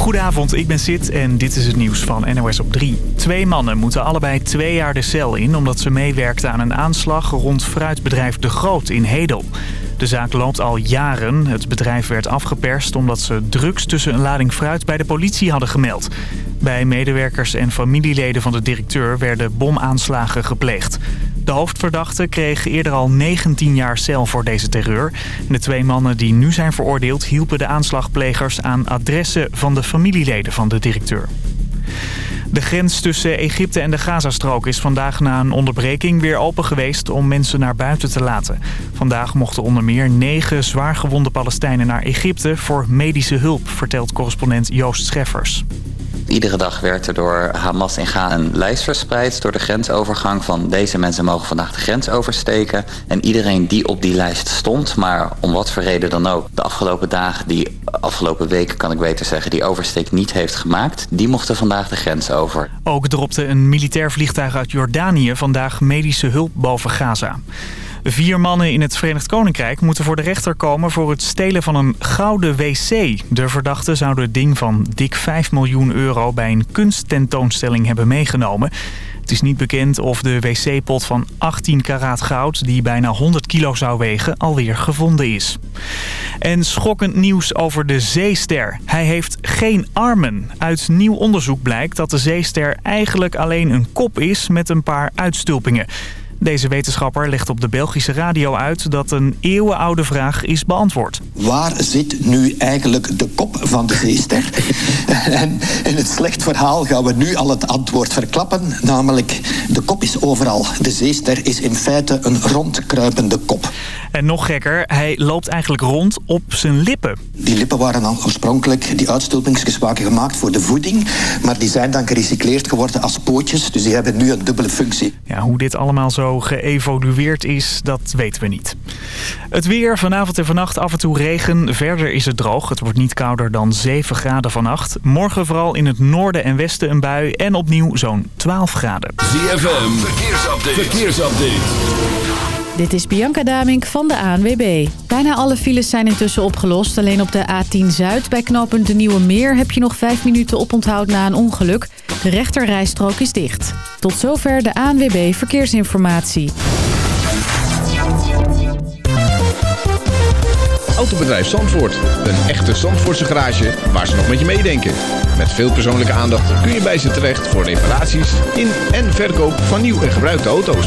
Goedenavond, ik ben Sid en dit is het nieuws van NOS op 3. Twee mannen moeten allebei twee jaar de cel in... omdat ze meewerkten aan een aanslag rond fruitbedrijf De Groot in Hedel. De zaak loopt al jaren. Het bedrijf werd afgeperst omdat ze drugs tussen een lading fruit bij de politie hadden gemeld. Bij medewerkers en familieleden van de directeur werden bomaanslagen gepleegd. De hoofdverdachte kreeg eerder al 19 jaar cel voor deze terreur. De twee mannen die nu zijn veroordeeld hielpen de aanslagplegers aan adressen van de familieleden van de directeur. De grens tussen Egypte en de Gazastrook is vandaag na een onderbreking weer open geweest om mensen naar buiten te laten. Vandaag mochten onder meer negen zwaargewonde Palestijnen naar Egypte voor medische hulp, vertelt correspondent Joost Scheffers. Iedere dag werd er door Hamas in Gaza een lijst verspreid door de grensovergang van deze mensen mogen vandaag de grens oversteken. En iedereen die op die lijst stond, maar om wat voor reden dan ook, de afgelopen dagen, die afgelopen weken kan ik beter zeggen, die oversteek niet heeft gemaakt, die mochten vandaag de grens over. Ook dropte een militair vliegtuig uit Jordanië vandaag medische hulp boven Gaza. Vier mannen in het Verenigd Koninkrijk moeten voor de rechter komen voor het stelen van een gouden wc. De verdachten zouden het ding van dik 5 miljoen euro bij een kunsttentoonstelling hebben meegenomen. Het is niet bekend of de wc-pot van 18 karaat goud, die bijna 100 kilo zou wegen, alweer gevonden is. En schokkend nieuws over de zeester. Hij heeft geen armen. Uit nieuw onderzoek blijkt dat de zeester eigenlijk alleen een kop is met een paar uitstulpingen. Deze wetenschapper legt op de Belgische radio uit dat een eeuwenoude vraag is beantwoord. Waar zit nu eigenlijk de kop van de zeester? en in het slecht verhaal gaan we nu al het antwoord verklappen. Namelijk, de kop is overal. De zeester is in feite een rondkruipende kop. En nog gekker, hij loopt eigenlijk rond op zijn lippen. Die lippen waren dan oorspronkelijk, die uitstulpingsjes waren gemaakt voor de voeding. Maar die zijn dan gerecycleerd geworden als pootjes. Dus die hebben nu een dubbele functie. Ja, hoe dit allemaal zo geëvolueerd is, dat weten we niet. Het weer, vanavond en vannacht af en toe regen. Verder is het droog. Het wordt niet kouder dan 7 graden vannacht. Morgen vooral in het noorden en westen een bui. En opnieuw zo'n 12 graden. ZFM, verkeersupdate. verkeersupdate. Dit is Bianca Damink van de ANWB. Bijna alle files zijn intussen opgelost. Alleen op de A10 Zuid bij knooppunt De Nieuwe Meer... heb je nog vijf minuten oponthoud na een ongeluk. De rechterrijstrook is dicht. Tot zover de ANWB Verkeersinformatie. Autobedrijf Zandvoort. Een echte Zandvoortse garage waar ze nog met je meedenken. Met veel persoonlijke aandacht kun je bij ze terecht... voor reparaties in en verkoop van nieuw en gebruikte auto's.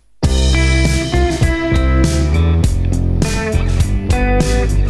Thank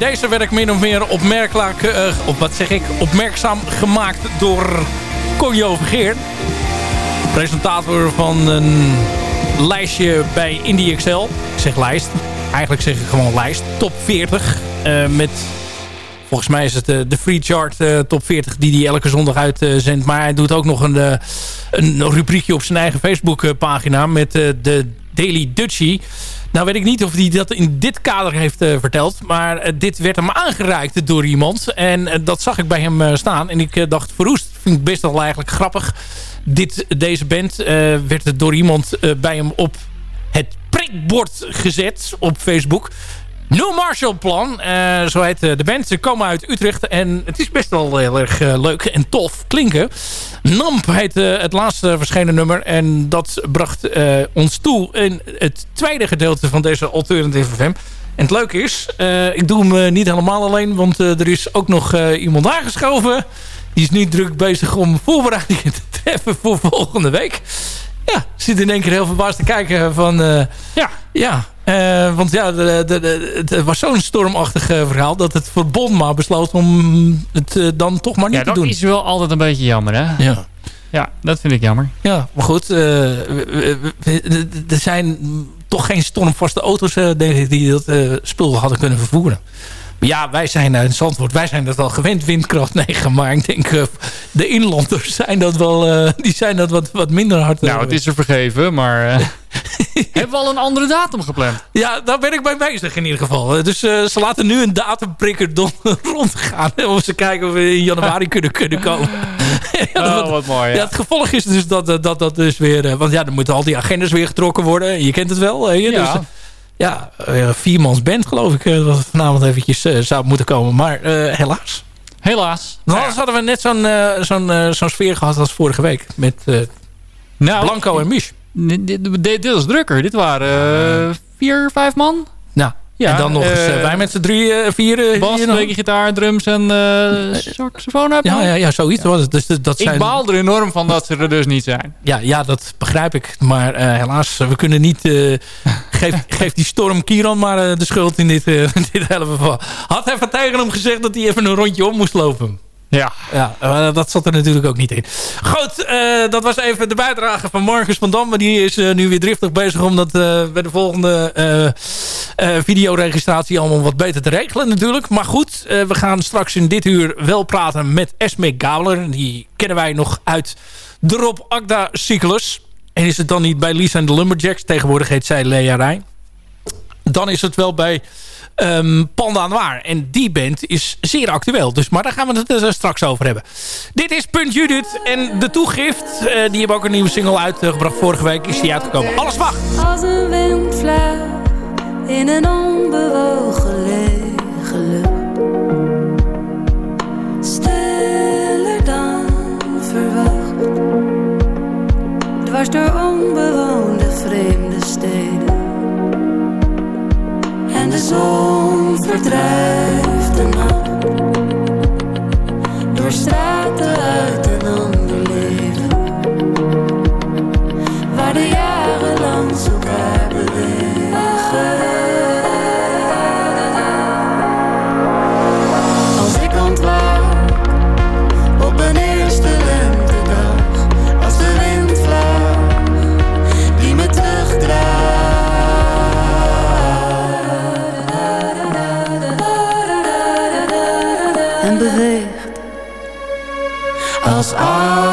deze werd min of meer opmerkelijk, uh, op wat zeg ik, opmerkzaam gemaakt door Conjo Vergeer. Presentator van een lijstje bij Indie Excel. Ik zeg lijst. Eigenlijk zeg ik gewoon lijst. Top 40. Uh, met, volgens mij is het uh, de Free Chart Top 40 die hij elke zondag uitzendt. maar hij doet ook nog een, een rubriekje op zijn eigen Facebook pagina met de Daily Dutchie. Nou weet ik niet of hij dat in dit kader heeft uh, verteld. Maar uh, dit werd hem aangereikt door iemand. En uh, dat zag ik bij hem staan. En ik dacht, Verroest vind ik best wel eigenlijk grappig. Dit, deze band werd door iemand bij hem op het prikbord gezet op Facebook. No Marshall Plan, uh, zo heet de band. Ze komen uit Utrecht en het is best wel heel erg uh, leuk en tof klinken. Namp heet het laatste verschenen nummer en dat bracht ons toe in het tweede gedeelte van deze Alternative FM. En het leuke is, ik doe hem niet helemaal alleen, want er is ook nog iemand aangeschoven. Die is nu druk bezig om voorbereidingen te treffen voor volgende week. Ja, zit in één keer heel verbaasd te kijken van... ja, ja uh, want ja, de, de, de, het was zo'n stormachtig verhaal... dat het verbond maar besloot om het uh, dan toch maar niet ja, te doen. Ja, dat is wel altijd een beetje jammer, hè? Ja. Ja, dat vind ik jammer. Ja, maar goed. Er zijn toch geen stormvaste auto's, denk ik, die dat spul hadden kunnen vervoeren ja, wij zijn in Zandvoort, wij zijn dat wel gewend, windkracht 9. Maar ik denk, uh, de inlanders zijn dat wel, uh, die zijn dat wat, wat minder hard. Nou, het is er vergeven, maar uh, hebben we al een andere datum gepland? Ja, daar ben ik bij bezig in ieder geval. Dus ze laten nu een datumprikker rondgaan. Om ze kijken of we in januari kunnen, kunnen komen. ja, oh, wat mooi. Ja. ja. het gevolg is dus dat dat, dat dus weer... want ja, dan moeten al die agendas weer getrokken worden. Je kent het wel. ja. Dus, ja, uh, viermans band geloof ik uh, dat vanavond eventjes uh, zou moeten komen. Maar helaas. Helaas. Nou, anders hadden we net zo'n zo'n zo'n sfeer gehad als vorige week. Met nou, Blanco en Mich. Dit, dit, was drukker. Dit waren vier, vijf man. Nou, ja, en dan nog eens uh, wij met z'n drie, uh, vier. Bas, een beetje gitaar, drums en uh, saxofoon hebben. Ja, ja, ja, zoiets was het. Dus dat zijn... Ik baal er enorm van dat ze er dus niet zijn. Ja, ja dat begrijp ik. Maar helaas, we kunnen niet... geef, geef die Storm Kieran maar de schuld in dit, in dit hele geval. Had even tegen hem gezegd dat hij even een rondje om moest lopen. Ja. ja, dat zat er natuurlijk ook niet in. Goed, uh, dat was even de bijdrage van Marcus van Dam. Maar die is uh, nu weer driftig bezig om dat uh, bij de volgende videoregistratie allemaal wat beter te regelen natuurlijk. Maar goed, we gaan straks in dit uur wel praten met Esme Gabler. Die kennen wij nog uit de Rob Agda cyclus. En is het dan niet bij Lisa en de Lumberjacks? Tegenwoordig heet zij Lea Rijn. Dan is het wel bij um, Panda Noir. En die band is zeer actueel. Dus, maar daar gaan we het er straks over hebben. Dit is Punt Judith en de toegift. Uh, die hebben ook een nieuwe single uitgebracht. Vorige week is die uitgekomen. Alles wacht. Als een windvlaag in een onbewogen lege lucht. Dwars door onbewoonde vreemde steden. En de zon verdrijft en beweegt als al.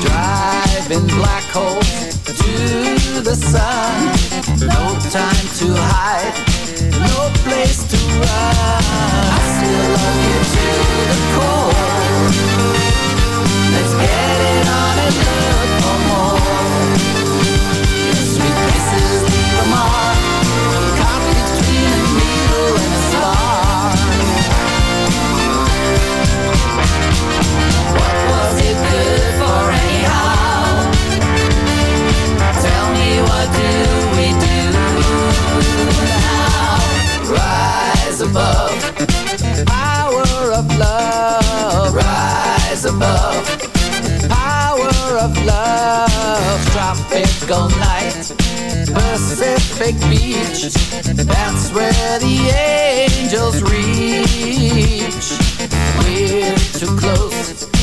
Driving black hole to the sun. No time to hide, no place to run. tropical night. Pacific Beach That's where the angels reach. We're too close.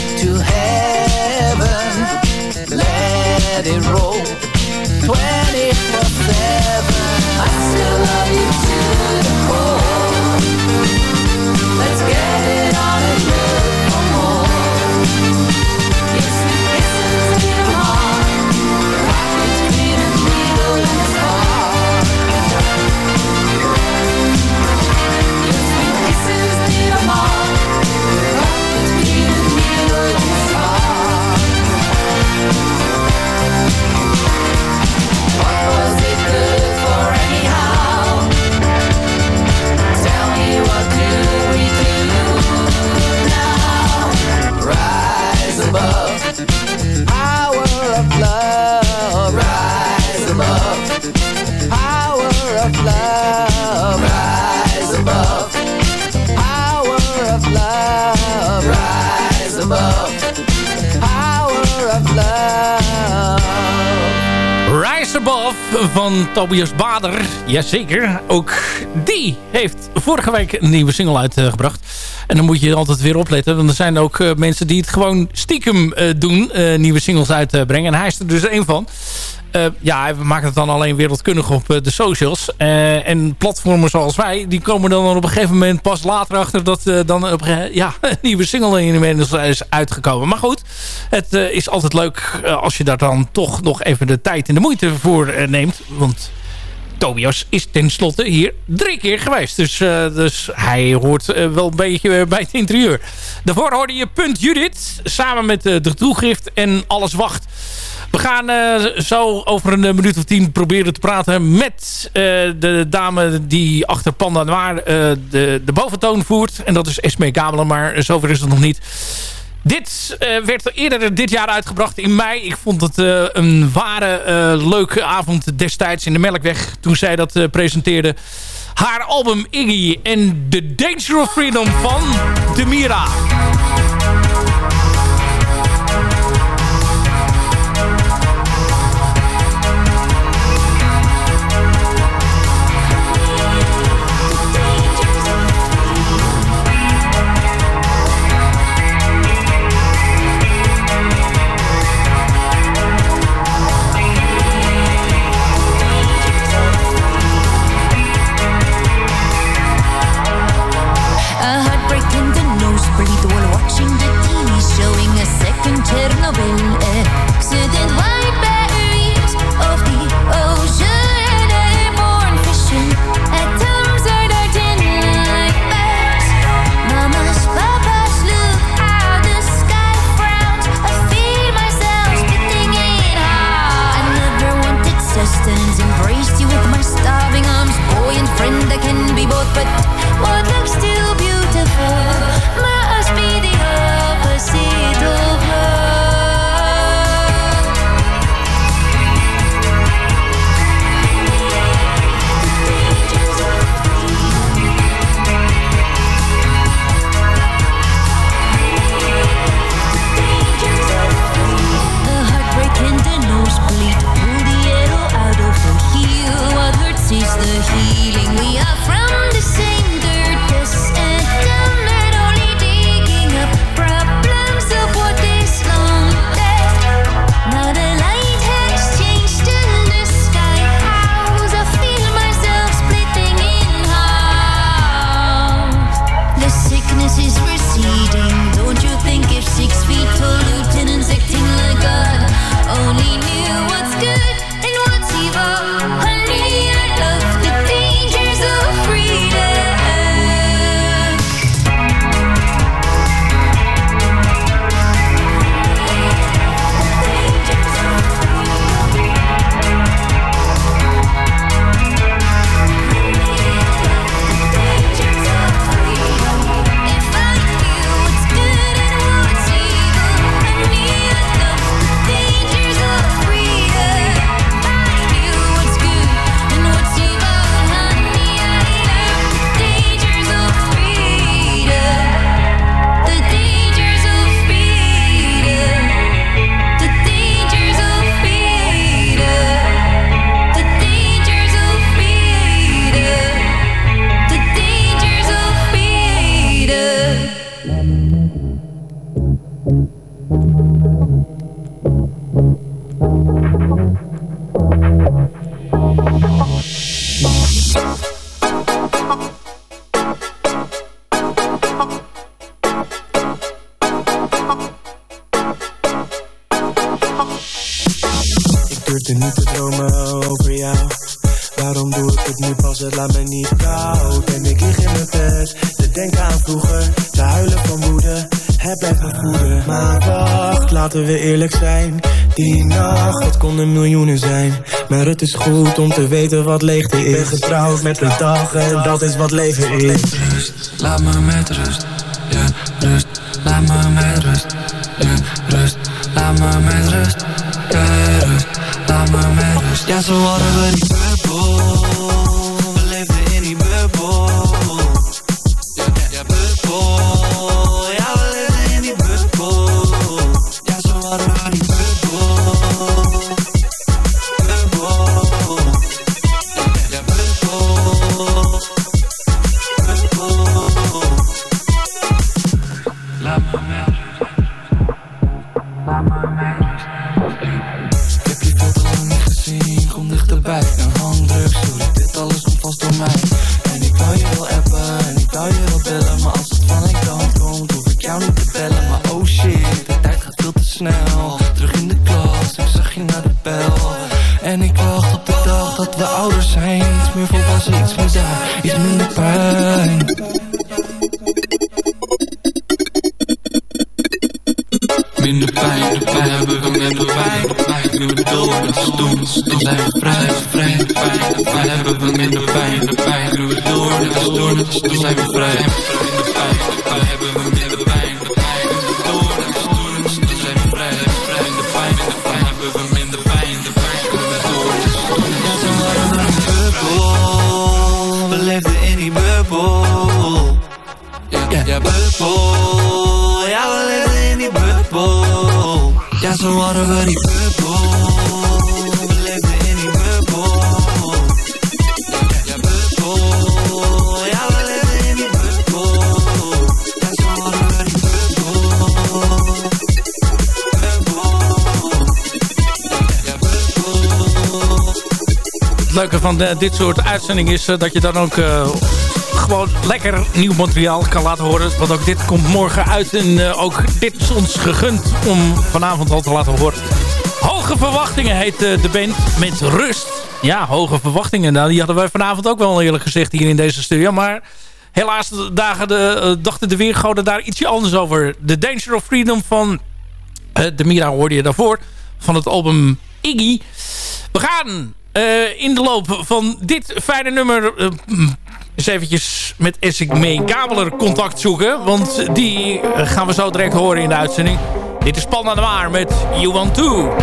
above. Power of love. Rise above. Power of love. Rise above. Van Tobias Bader. Jazeker, ook die heeft vorige week een nieuwe single uitgebracht. En dan moet je altijd weer opletten. Want er zijn ook uh, mensen die het gewoon stiekem uh, doen. Uh, nieuwe singles uitbrengen. en hij is er dus één van. Ja, we maken het dan alleen wereldkundig op de socials. En platformen zoals wij, die komen dan op een gegeven moment pas later achter dat dan op, ja, een nieuwe single inmiddels is uitgekomen. Maar goed, het is altijd leuk als je daar dan toch nog even de tijd en de moeite voor neemt. Want Tobias is tenslotte hier drie keer geweest. Dus, dus hij hoort wel een beetje bij het interieur. Daarvoor hoorde je Punt Judith samen met de toegift en Alles Wacht. We gaan zo over een minuut of tien proberen te praten met de dame die achter Panda Noir de, de boventoon voert. En dat is Esme Kamelen, maar zover is het nog niet. Dit werd eerder dit jaar uitgebracht in mei. Ik vond het een ware leuke avond destijds in de Melkweg toen zij dat presenteerde. Haar album Iggy en The Danger of Freedom van Demira. Het is goed om te weten wat leegte is. Ik ben getrouwd met de dag en dat is wat leven is. Rust, laat me met rust. Ja, rust, laat me met rust. Ja, rust, laat me met rust. Ja, rust, laat me met rust. Ja, zo hadden we die Eh, dit soort uitzending is... Eh, dat je dan ook eh, gewoon lekker nieuw materiaal kan laten horen. Want ook dit komt morgen uit. En ook dit is ons gegund om vanavond al te laten horen. Hoge Verwachtingen heet de band met rust. Ja, Hoge Verwachtingen. Nou, die hadden wij vanavond ook wel eerlijk gezegd hier in deze studio. Maar helaas dagen de, dachten de weergoden daar ietsje anders over. The Danger of Freedom van de Mira hoorde je daarvoor. Van het album Iggy. We gaan eh, in de loop van dit fijne nummer... Uh, eens eventjes met Essig May contact zoeken. Want die gaan we zo direct horen in de uitzending. Dit is Panda de met You Want To.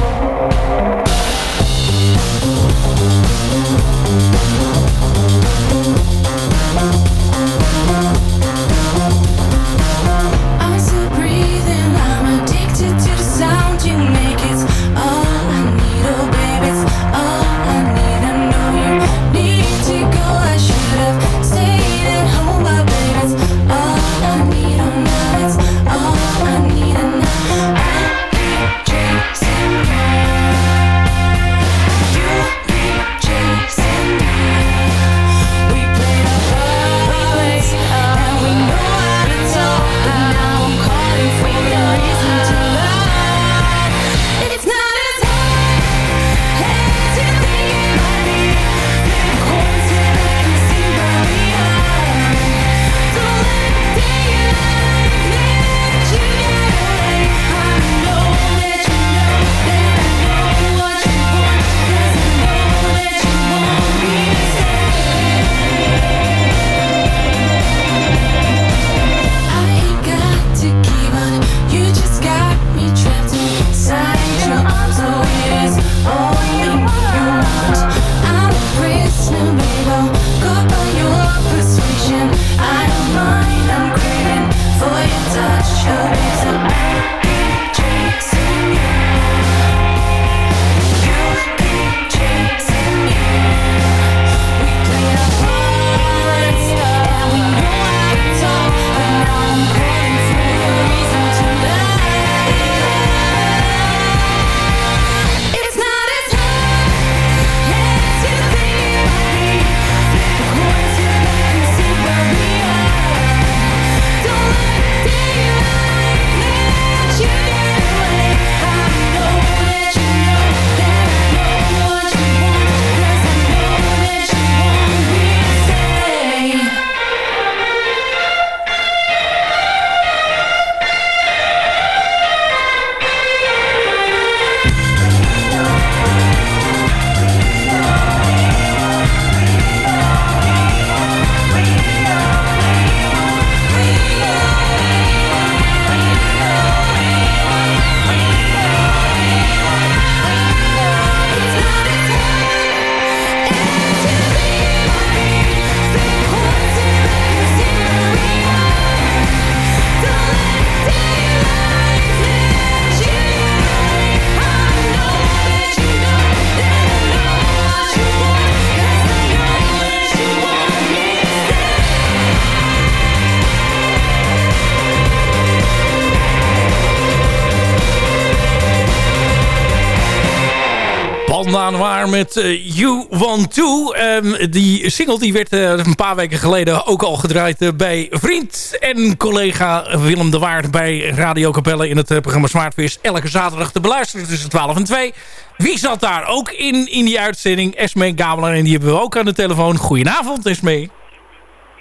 Met eh, You Want To. Ehm, die single die werd eh, een paar weken geleden ook al gedraaid eh, bij vriend en collega Willem de Waard bij Radio Capelle in het programma Smartvis. Elke zaterdag te beluisteren tussen 12 en 2. Wie zat daar ook in, in die uitzending? Esme Gabeler en die hebben we ook aan de telefoon. Goedenavond Esme.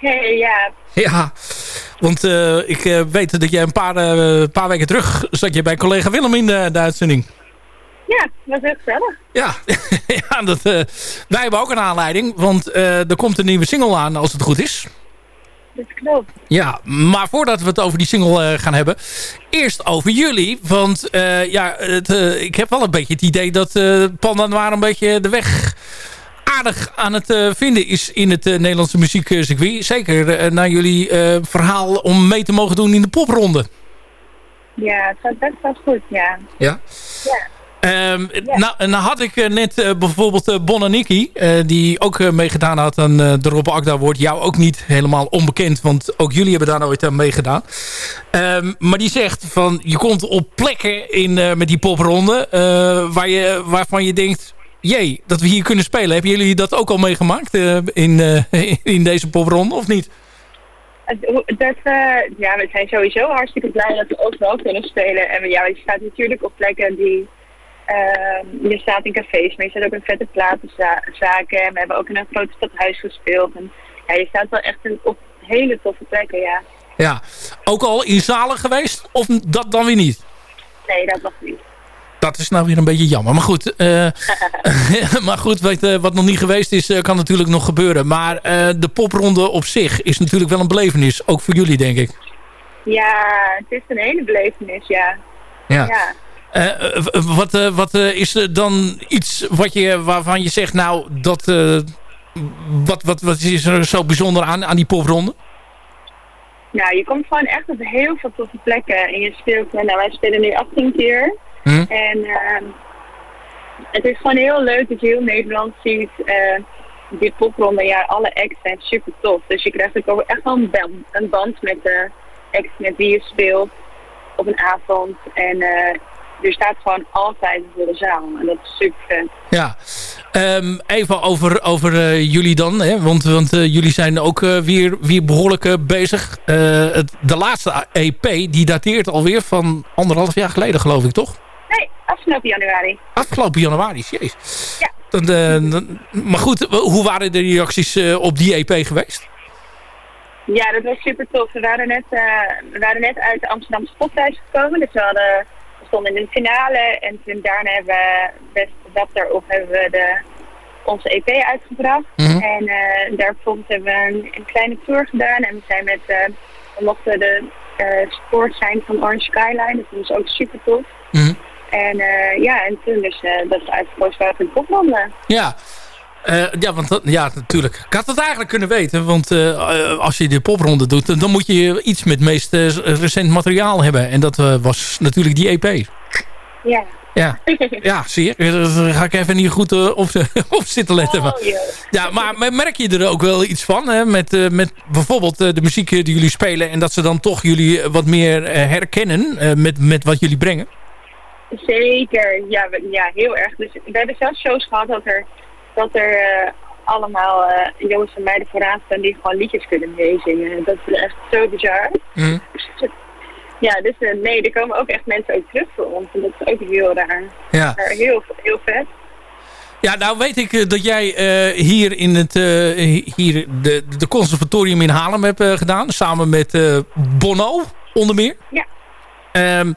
Hey, ja. Ja, want ik weet dat jij een paar, paar weken terug zat je bij collega Willem in de, de uitzending. Ja, dat is heel gezellig. Ja, ja dat, eh, wij hebben ook een aanleiding, want eh, er komt een nieuwe single aan als het goed is. Dat klopt. Ja, maar voordat we het over die single eh, gaan hebben, eerst over jullie. Want ja, het, ik heb wel een beetje het idee dat Panda Noir een beetje de weg aardig aan het vinden is in het Nederlandse muziekcircuit. Zeker naar jullie verhaal om mee te mogen doen in de popronde. Ja, het gaat best wel goed, ja. Ja? Ja. Ehm, nou, nou had ik eh, net eh, bijvoorbeeld uh, Bonaniki, eh, die ook eh, meegedaan had aan eh, de Rob Akda wordt jou ook niet helemaal onbekend, want ook jullie hebben daar nooit aan meegedaan. Ehm, maar die zegt van je komt op plekken in, eh, met die popronde eh, waar je, waarvan je denkt, jee, dat we hier kunnen spelen. Hebben jullie dat ook al meegemaakt eh, in, eh, in deze popronde of niet? Dat, eh, ja, we zijn sowieso hartstikke blij dat we ook wel kunnen spelen. En ja, je staat natuurlijk op plekken die... ehm, je staat in cafés, maar je staat ook in vette platenzaken. En we hebben ook in een groot stadhuis gespeeld. En ja, je staat wel echt op hele toffe plekken, ja. Ja, ook al in zalen geweest of dat dan weer niet? Nee, dat was niet. Dat is nou weer een beetje jammer. Maar goed, eh, maar goed wat, eh, wat nog niet geweest is, eh, kan natuurlijk nog gebeuren. Maar de popronde op zich is natuurlijk wel een belevenis. Ook voor jullie, denk ik. Ja, het is een hele belevenis, ja. Ja. ja. Eh, eh, wat eh, wat is er dan iets wat je, waarvan je zegt, nou, dat, wat, wat, wat is er zo bijzonder aan, aan die popronde? Nou, je komt gewoon echt op heel veel toffe plekken. En je speelt, nou wij spelen nu 18 keer. Hm? En ehm, het is gewoon heel leuk dat je heel Nederland ziet. die popronde, ja, alle acts zijn super tof. Dus je krijgt ook echt wel een band, een band met de acts met wie je speelt op een avond. En eh er staat gewoon altijd een volle zaal. En dat is super vet. Ja, Ehm, even over, over eh, jullie dan. Hè? Want, want eh, jullie zijn ook eh, weer, weer behoorlijk eh, bezig. Het, de laatste EP die dateert alweer van anderhalf jaar geleden geloof ik toch? Nee, afgelopen januari. Afgelopen januari, jeez. Ja. Dan, dan- maar goed, hoe waren de reacties op die EP geweest? Ja, dat was super tof. We waren net, we waren net uit de Amsterdamse Spotlijst gekomen. Dus we, hadden, stonden in de finale. En toen daarna hebben we, best dag daarop, hebben we de, onze EP uitgebracht. Mhm. En eh, daar hebben we een, een kleine tour gedaan. En we zijn met, we mochten de eh support zijn van Orange Skyline. Dus dat was ook super tof. En eh, ja, en toen dus dat is uitgekozen voor de popronde. Ja. Eh, ja, want ja, natuurlijk. Ik had het eigenlijk kunnen weten. Want eh, als je de popronde doet, dan moet je iets met het meest eh, recent materiaal hebben. En dat was natuurlijk die EP. Ja. Ja, ja zie je. Daar ga ik even niet goed op, op zitten letten. Maar- Ja, maar merk je er ook wel iets van? Hè? Met, met bijvoorbeeld de muziek die jullie spelen... en dat ze dan toch jullie wat meer herkennen met, met wat jullie brengen? Zeker, ja, ja, heel erg. Dus we hebben zelfs shows gehad dat er, dat er eh, allemaal eh, jongens en meiden vooraan staan die gewoon liedjes kunnen meezingen. Dat is echt zo bizar. Ja, dus eh, nee, er komen ook echt mensen ook terug voor ons. En dat is ook heel raar. Ja. Maar heel, heel vet. Ja, nou weet ik dat jij hier in het hier de, de conservatorium in Haarlem hebt gedaan. Samen met Bono, onder meer. Ja. Ehm,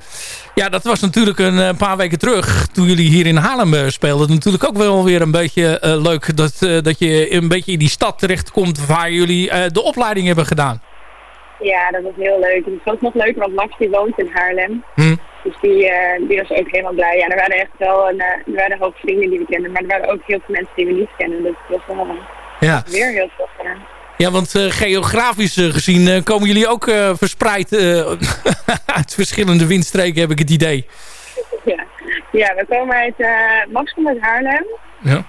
ja, dat was natuurlijk een eh, paar weken terug. Toen jullie hier in Haarlem eh, speelden. Natuurlijk ook wel weer een beetje eh, leuk dat, dat je een beetje in die stad terechtkomt waar jullie de opleiding hebben gedaan. Ja, dat was heel leuk. En het was nog leuker, want Max die woont in Haarlem. Hm. Dus die, die was ook helemaal blij. Ja, er waren echt wel een, er waren een hoop vrienden die we kenden. Maar er waren ook heel veel mensen die we niet kennen. Dus het was wel Ja. weer heel tof. Ja. Ja, want eh, geografisch eh, gezien eh, komen jullie ook verspreid uit verschillende windstreken, heb ik het idee. Ja, ja we komen uit, Max komt uit Haarlem. Ja.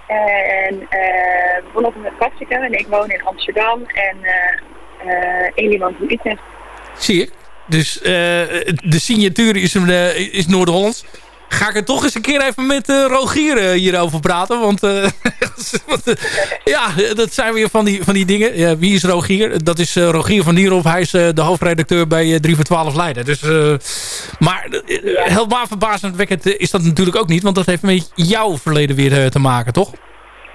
En we wonen met Katsiken en ik woon in Amsterdam. En Elie woont in Utrecht. Zie ik. Dus de signatuur is, is Noord-Hollands. Ga ik er toch eens een keer even met eh, Rogier eh, hierover praten. Want eh, ja, dat zijn weer van die, van die dingen. Wie is Rogier? Dat is Rogier van Nierop. Hij is de hoofdredacteur bij eh, 3 voor 12 Leiden. Dus, maar helemaal verbazendwekkend is dat natuurlijk ook niet. Want dat heeft met jouw verleden weer te maken, toch?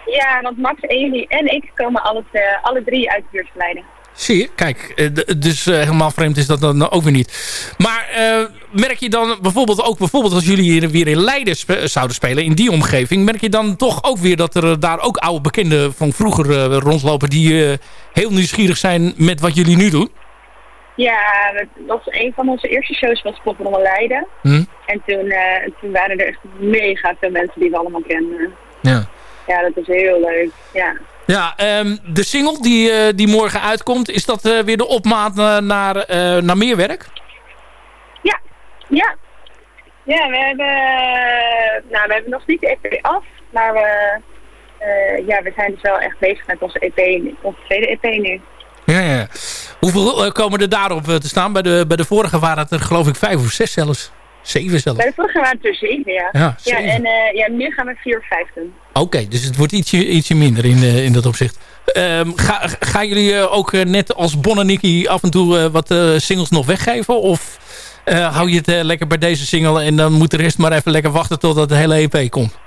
Ja, want Max, Amy en ik komen alle, alle drie uit Leiden. Zie je, kijk, eh, dus eh, helemaal vreemd is dat dan ook weer niet. Maar eh, merk je dan bijvoorbeeld ook, bijvoorbeeld als jullie hier weer in Leiden zouden spelen, in die omgeving, merk je dan toch ook weer dat er eh, daar ook oude bekenden van vroeger eh, rondlopen die eh, heel nieuwsgierig zijn met wat jullie nu doen? Ja, het was een van onze eerste shows was Popronde Leiden. Hm? En toen, eh, toen waren er echt mega veel mensen die we allemaal kenden. Ja. Ja, dat is heel leuk. Ja. Ja, ehm, de single die, eh, die morgen uitkomt, is dat eh, weer de opmaat eh, naar, eh, naar meer werk? Ja, ja. Ja, we hebben, nou, we hebben nog niet de EP af, maar we, ja, we zijn dus wel echt bezig met onze EP, onze tweede EP nu. Ja, ja. Hoeveel komen er daarop te staan? Bij de, bij de vorige waren het er geloof ik vijf of zes zelfs. Zeven zelfs. Bij de vorige waren het er zeven, ja. Ja, en eh, ja, nu gaan we vier of vijf doen. Oké, dus het wordt ietsje, ietsje minder in, eh, in dat opzicht. Ehm, ga, gaan jullie eh, ook net als Bon en Nicky af en toe wat singles nog weggeven? Of hou je het lekker bij deze single en dan moet de rest maar even lekker wachten totdat de hele EP komt?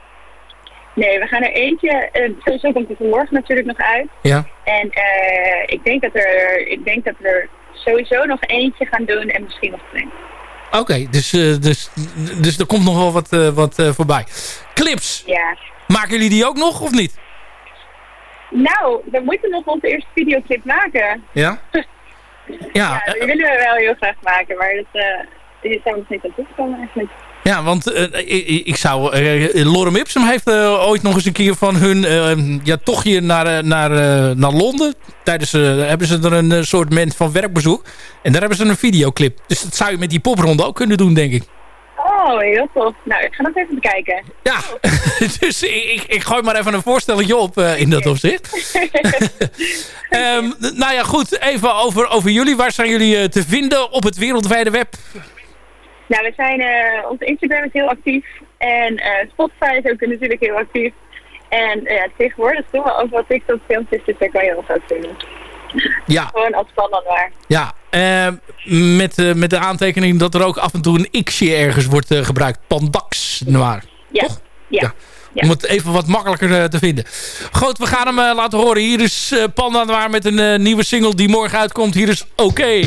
Nee, we gaan er eentje, eh, sowieso komt het er morgen natuurlijk nog uit. Ja. En ik, denk dat er, ik denk dat we er sowieso nog eentje gaan doen en misschien nog twee. Oké, dus, eh, dus, dus er komt nog wel wat, eh, wat eh, voorbij. Clips, Ja. maken jullie die ook nog of niet? Nou, we moeten nog onze eerste videoclip maken. Ja? Ja, die willen we wel heel graag maken, maar dat, eh die zijn we nog niet aan toegekomen eigenlijk. Ja, want eh, ik, ik zou... eh, Lorem Ipsum heeft eh, ooit nog eens een keer van hun eh, ja, tochtje naar, naar, naar Londen. Tijdens hebben ze er een soort moment van werkbezoek. En daar hebben ze een videoclip. Dus dat zou je met die popronde ook kunnen doen, denk ik. Oh, heel tof. Nou, ik ga nog even bekijken. Ja, dus ik, ik, gooi maar even een voorstelletje op in dat opzicht. Ehm, nou ja, goed. Even over, over jullie. Waar zijn jullie te vinden op het wereldwijde web? Nou, we zijn, eh onze Instagram is heel actief. En eh, Spotify is ook natuurlijk heel actief. En ja, tegenwoordig doen we ook wat TikTok filmpjes, dus daar kan je ons ook vinden. Ja. Gewoon als waar. Ja, eh, met, met de aantekening dat er ook af en toe een xje ergens wordt gebruikt. Pandax noir. Ja. Ja. ja. Om het even wat makkelijker te vinden. Goed, we gaan hem laten horen. Hier is eh, Panda Noir met een nieuwe single die morgen uitkomt. Hier is Oké.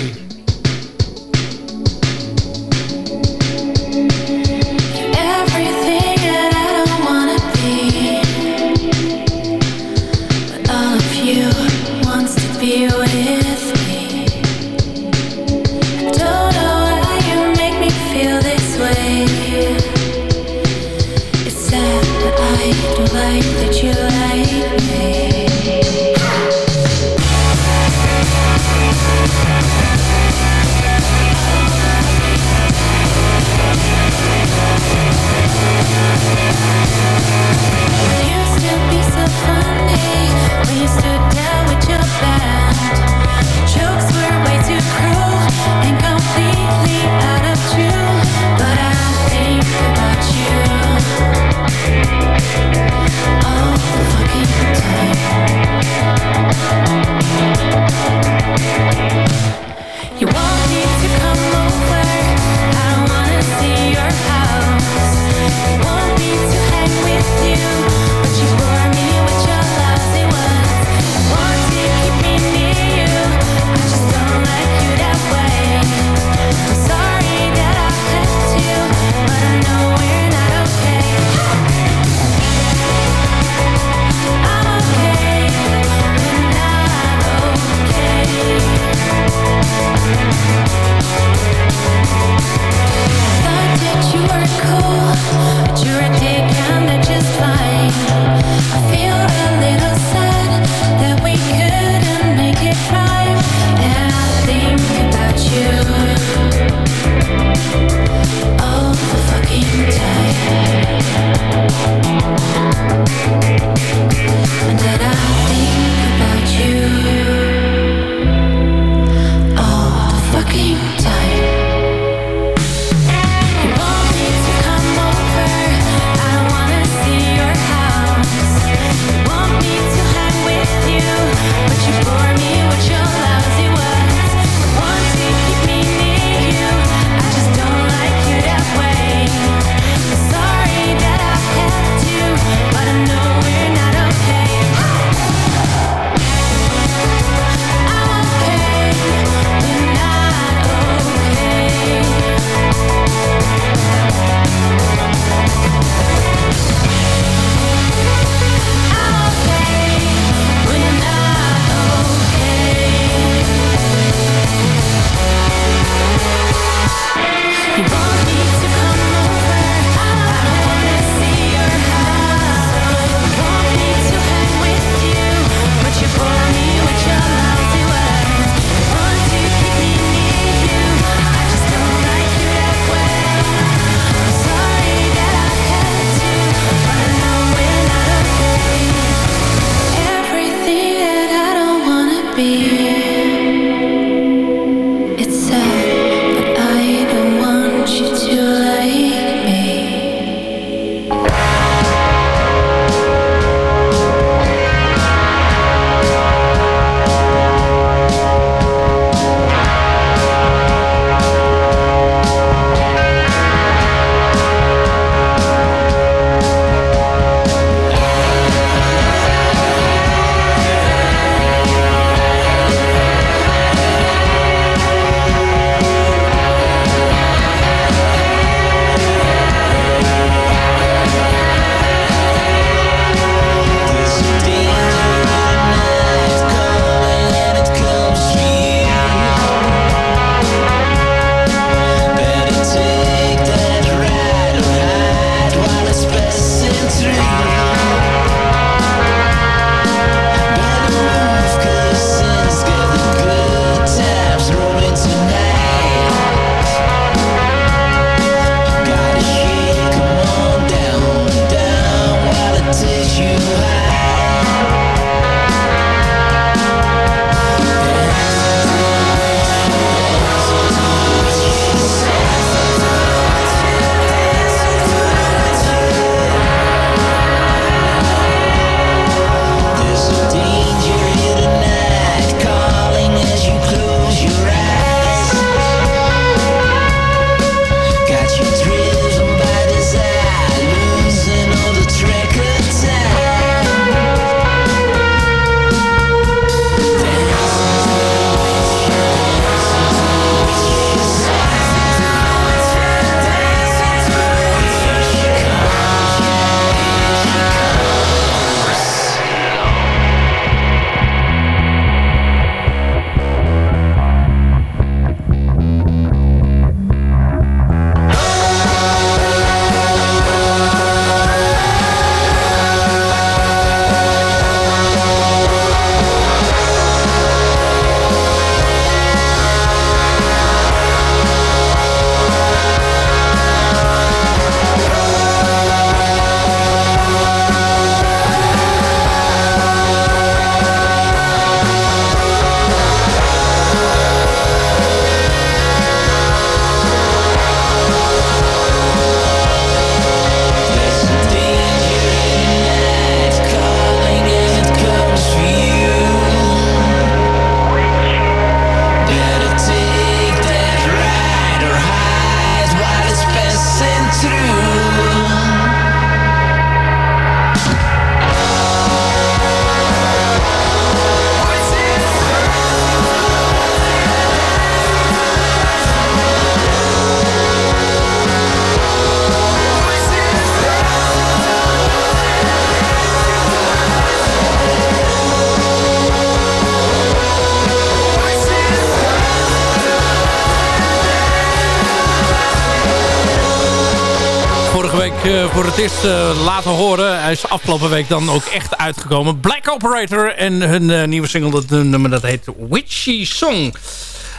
Voor het eerst eh, laten horen. Hij is afgelopen week dan ook echt uitgekomen. Black Operator en hun eh, nieuwe single, dat nummer dat heet Witchy Song.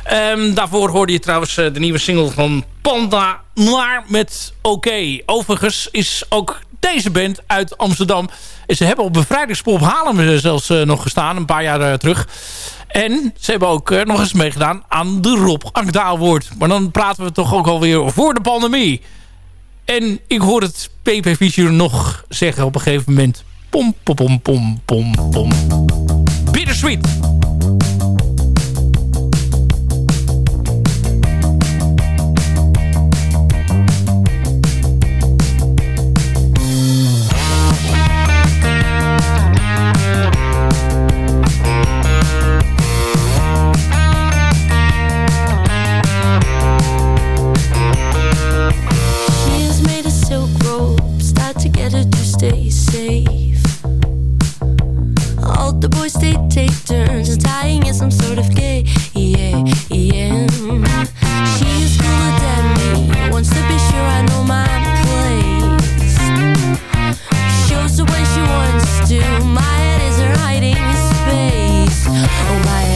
Ehm, daarvoor hoorde je trouwens eh, de nieuwe single van Panda Noir met Oké. Overigens is ook deze band uit Amsterdam. En ze hebben op bevrijdingspop Haarlem zelfs eh, nog gestaan, een paar jaar eh, terug. En ze hebben ook eh, nog eens meegedaan aan de Rob Award. Maar dan praten we toch ook alweer voor de pandemie. En ik hoor het PP Fischer nog zeggen op een gegeven moment. Pom, pom, pom, pom, pom, pom. Bittersweet. Turns and tying in some sort of gay, yeah, yeah. She is cooler than me, wants to be sure I know my place. Shows her when she wants to. My head is her hiding space. Oh, my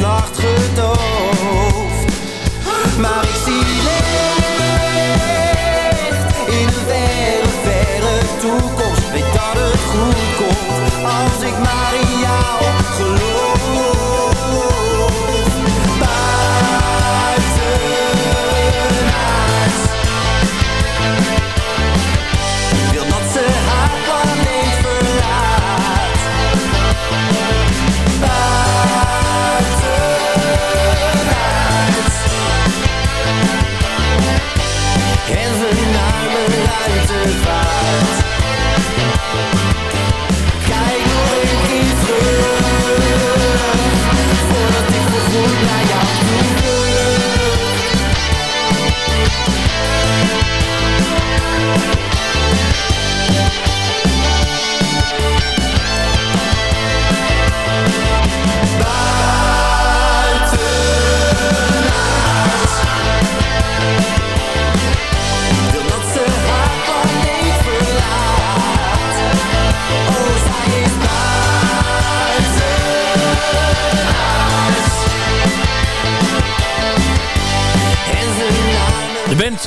nacht gedood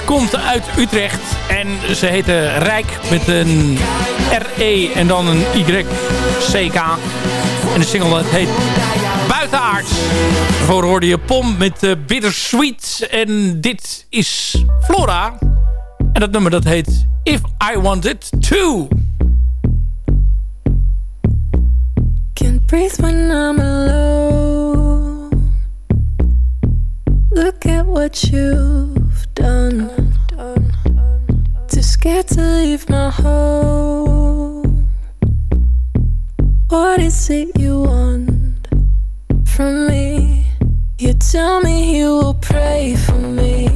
komt uit Utrecht. En ze heette Rijk met een R E en dan een Y-C-K. En de single heet Buitenaard. Daarvoor hoorde je Pom met bitter Bittersweet. En dit is Flora. En dat nummer dat heet If I Want It To. Can't breathe when I'm alone. Look at what you done. Too scared to leave my home. What is it you want from me? You tell me you will pray for me.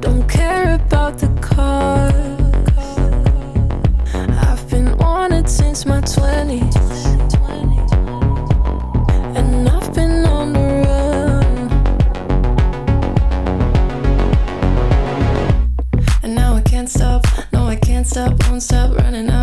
Don't care about the cost. I've been on it since my 20s. stop running out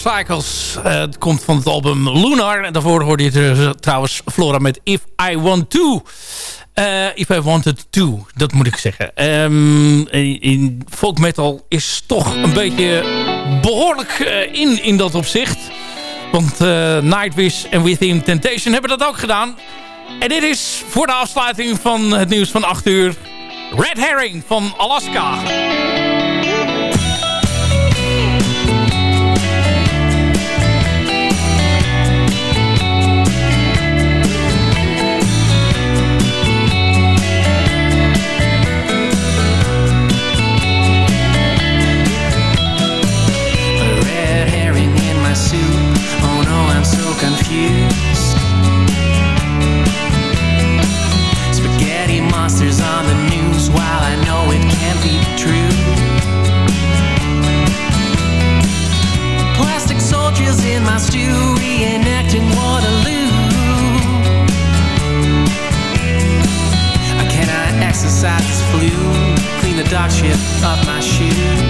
Cycles. Eh, komt van het album Lunar. En daarvoor hoorde je er, trouwens Flora met If I Want To. Eh, if I Wanted To, dat moet ik zeggen. Ehm, in, folk metal is toch een beetje behoorlijk eh, in, in dat opzicht. Want eh, Nightwish en Within Temptation hebben dat ook gedaan. En dit is voor de afsluiting van het nieuws van 8 uur... Red Herring van Alaska. While I know it can't be true. Plastic soldiers in my stew reenacting Waterloo. I cannot exercise this flu. Clean the dog shit off my shoes.